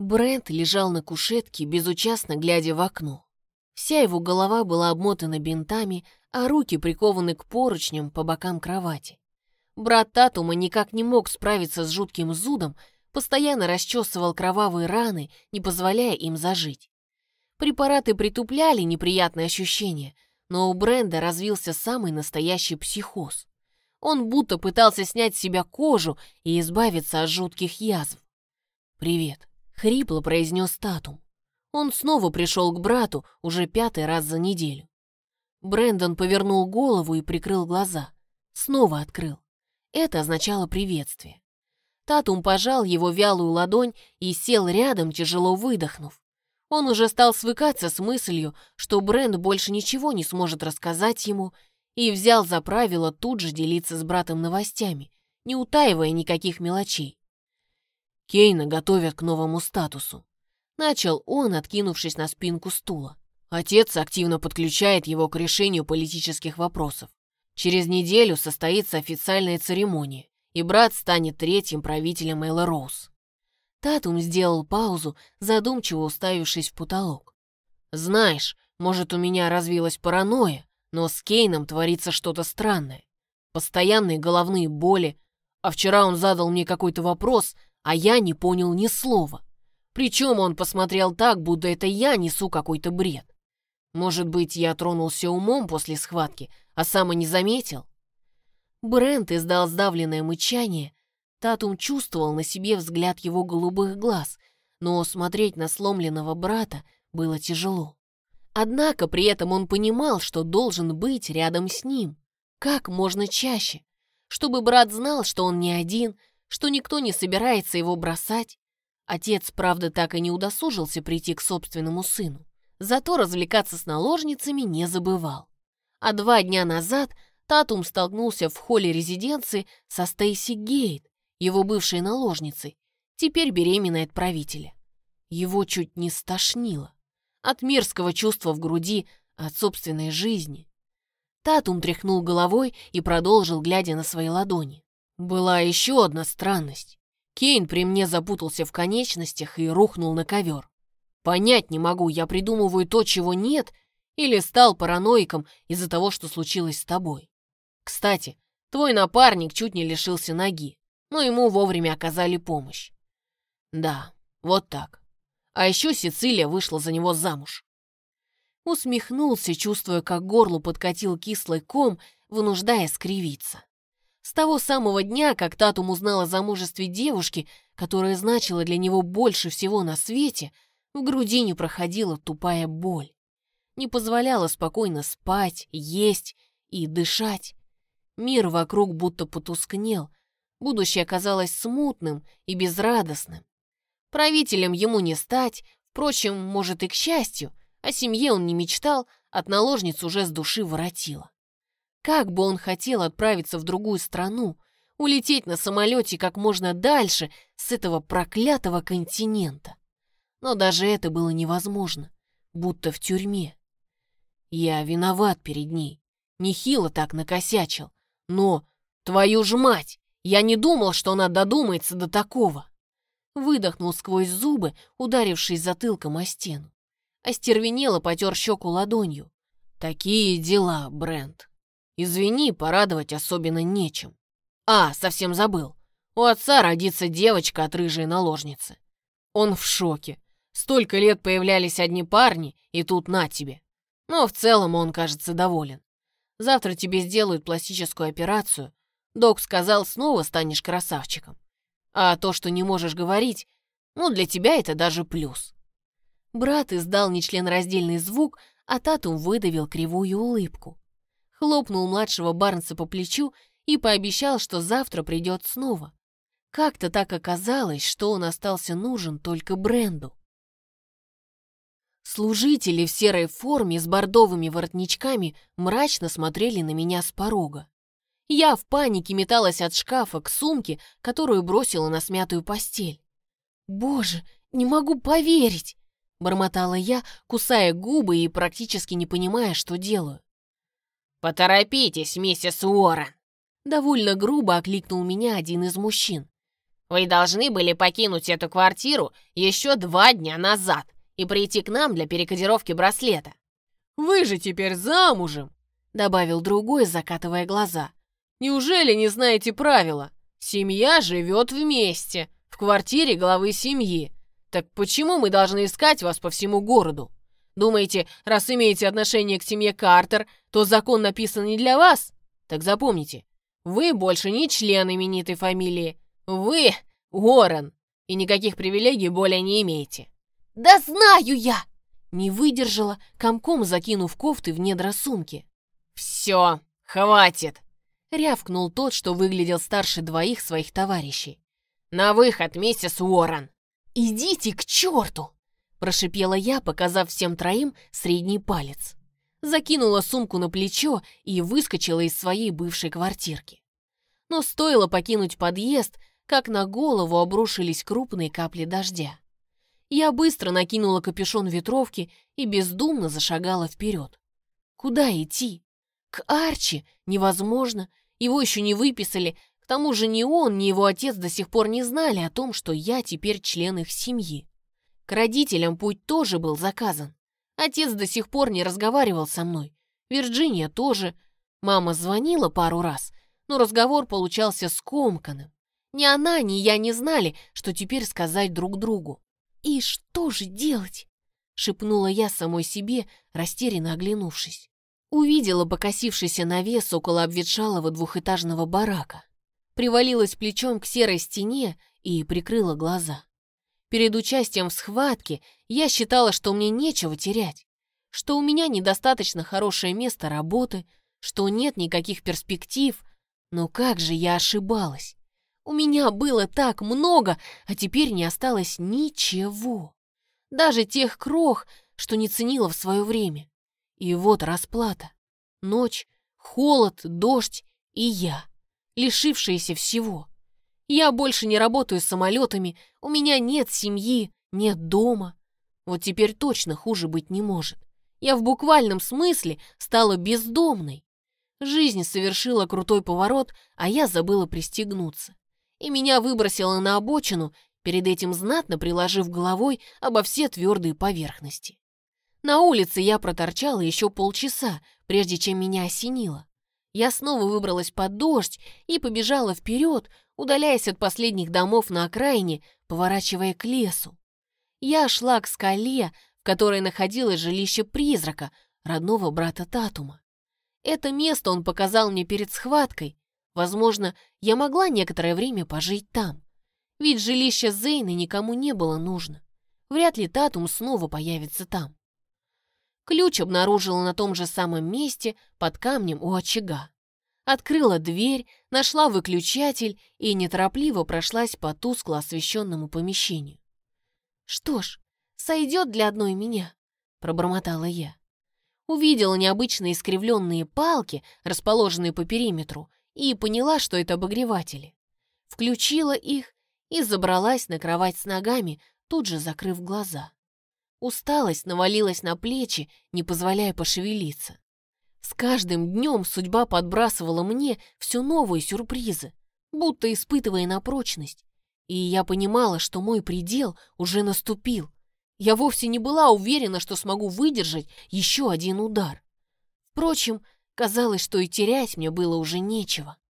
Брент лежал на кушетке, безучастно глядя в окно. Вся его голова была обмотана бинтами, а руки прикованы к поручням по бокам кровати. Брат Татума никак не мог справиться с жутким зудом, постоянно расчесывал кровавые раны, не позволяя им зажить. Препараты притупляли неприятные ощущения, но у Бренда развился самый настоящий психоз. Он будто пытался снять с себя кожу и избавиться от жутких язв. «Привет», Хрипло произнес Татум. Он снова пришел к брату уже пятый раз за неделю. Брендон повернул голову и прикрыл глаза. Снова открыл. Это означало приветствие. Татум пожал его вялую ладонь и сел рядом, тяжело выдохнув. Он уже стал свыкаться с мыслью, что Бренд больше ничего не сможет рассказать ему, и взял за правило тут же делиться с братом новостями, не утаивая никаких мелочей. Кейна готовят к новому статусу. Начал он, откинувшись на спинку стула. Отец активно подключает его к решению политических вопросов. Через неделю состоится официальная церемония, и брат станет третьим правителем Элла Роуз. Татум сделал паузу, задумчиво уставившись в потолок. «Знаешь, может, у меня развилась паранойя, но с Кейном творится что-то странное. Постоянные головные боли, а вчера он задал мне какой-то вопрос, а я не понял ни слова. Причем он посмотрел так, будто это я несу какой-то бред. Может быть, я тронулся умом после схватки, а сам и не заметил? Брент издал сдавленное мычание. Татум чувствовал на себе взгляд его голубых глаз, но смотреть на сломленного брата было тяжело. Однако при этом он понимал, что должен быть рядом с ним. Как можно чаще, чтобы брат знал, что он не один, что никто не собирается его бросать. Отец, правда, так и не удосужился прийти к собственному сыну. Зато развлекаться с наложницами не забывал. А два дня назад Татум столкнулся в холле резиденции со Стейси Гейт, его бывшей наложницей, теперь беременной от правителя. Его чуть не стошнило. От мерзкого чувства в груди, от собственной жизни. Татум тряхнул головой и продолжил, глядя на свои ладони. Была еще одна странность. Кейн при мне запутался в конечностях и рухнул на ковер. Понять не могу, я придумываю то, чего нет, или стал параноиком из-за того, что случилось с тобой. Кстати, твой напарник чуть не лишился ноги, но ему вовремя оказали помощь. Да, вот так. А еще Сицилия вышла за него замуж. Усмехнулся, чувствуя, как горлу подкатил кислый ком, вынуждая скривиться. С того самого дня, как Татум узнал о замужестве девушки, которая значила для него больше всего на свете, в груди не проходила тупая боль. Не позволяла спокойно спать, есть и дышать. Мир вокруг будто потускнел, будущее казалось смутным и безрадостным. Правителем ему не стать, впрочем, может и к счастью, о семье он не мечтал, от наложниц уже с души воротило. Как бы он хотел отправиться в другую страну, улететь на самолете как можно дальше с этого проклятого континента. Но даже это было невозможно, будто в тюрьме. Я виноват перед ней, нехило так накосячил, но, твою ж мать, я не думал, что она додумается до такого. Выдохнул сквозь зубы, ударившись затылком о стену. Остервенело потер щеку ладонью. Такие дела, Брент. Извини, порадовать особенно нечем. А, совсем забыл. У отца родится девочка от рыжей наложницы. Он в шоке. Столько лет появлялись одни парни, и тут на тебе. Но в целом он, кажется, доволен. Завтра тебе сделают пластическую операцию. Док сказал, снова станешь красавчиком. А то, что не можешь говорить, ну, для тебя это даже плюс. Брат издал нечленораздельный звук, а Татум выдавил кривую улыбку хлопнул младшего Барнса по плечу и пообещал, что завтра придет снова. Как-то так оказалось, что он остался нужен только Бренду. Служители в серой форме с бордовыми воротничками мрачно смотрели на меня с порога. Я в панике металась от шкафа к сумке, которую бросила на смятую постель. «Боже, не могу поверить!» — бормотала я, кусая губы и практически не понимая, что делаю. «Поторопитесь, миссис Уоррен!» Довольно грубо окликнул меня один из мужчин. Вы должны были покинуть эту квартиру еще два дня назад и прийти к нам для перекодировки браслета». «Вы же теперь замужем!» — добавил другой, закатывая глаза. «Неужели не знаете правила? Семья живет вместе, в квартире главы семьи. Так почему мы должны искать вас по всему городу? Думаете, раз имеете отношение к семье Картер, то закон написан не для вас? Так запомните, вы больше не член именитой фамилии. Вы Уоррен, и никаких привилегий более не имеете». «Да знаю я!» Не выдержала, комком закинув кофты в недра сумки. «Все, хватит!» Рявкнул тот, что выглядел старше двоих своих товарищей. «На выход, миссис Уоррен!» «Идите к черту!» Прошипела я, показав всем троим средний палец. Закинула сумку на плечо и выскочила из своей бывшей квартирки. Но стоило покинуть подъезд, как на голову обрушились крупные капли дождя. Я быстро накинула капюшон ветровки и бездумно зашагала вперед. Куда идти? К Арчи? Невозможно. Его еще не выписали. К тому же ни он, ни его отец до сих пор не знали о том, что я теперь член их семьи. К родителям путь тоже был заказан. Отец до сих пор не разговаривал со мной. Вирджиния тоже. Мама звонила пару раз, но разговор получался скомканным. Ни она, ни я не знали, что теперь сказать друг другу. «И что же делать?» — шепнула я самой себе, растерянно оглянувшись. Увидела покосившийся навес около обветшалого двухэтажного барака. Привалилась плечом к серой стене и прикрыла глаза. Перед участием в схватке я считала, что мне нечего терять, что у меня недостаточно хорошее место работы, что нет никаких перспектив, но как же я ошибалась. У меня было так много, а теперь не осталось ничего. Даже тех крох, что не ценила в свое время. И вот расплата. Ночь, холод, дождь и я, лишившиеся всего. Я больше не работаю с самолетами, у меня нет семьи, нет дома. Вот теперь точно хуже быть не может. Я в буквальном смысле стала бездомной. Жизнь совершила крутой поворот, а я забыла пристегнуться и меня выбросило на обочину, перед этим знатно приложив головой обо все твердые поверхности. На улице я проторчала еще полчаса, прежде чем меня осенило. Я снова выбралась под дождь и побежала вперед, удаляясь от последних домов на окраине, поворачивая к лесу. Я шла к скале, в которой находилось жилище призрака, родного брата Татума. Это место он показал мне перед схваткой, Возможно, я могла некоторое время пожить там. Ведь жилище Зейны никому не было нужно. Вряд ли Татум снова появится там. Ключ обнаружила на том же самом месте, под камнем у очага. Открыла дверь, нашла выключатель и неторопливо прошлась по тускло освещенному помещению. «Что ж, сойдет для одной меня», — пробормотала я. Увидела необычные искривленные палки, расположенные по периметру, и поняла, что это обогреватели. Включила их и забралась на кровать с ногами, тут же закрыв глаза. Усталость навалилась на плечи, не позволяя пошевелиться. С каждым днем судьба подбрасывала мне все новые сюрпризы, будто испытывая на прочность. И я понимала, что мой предел уже наступил. Я вовсе не была уверена, что смогу выдержать еще один удар. Впрочем, Казалось, что и терять мне было уже нечего.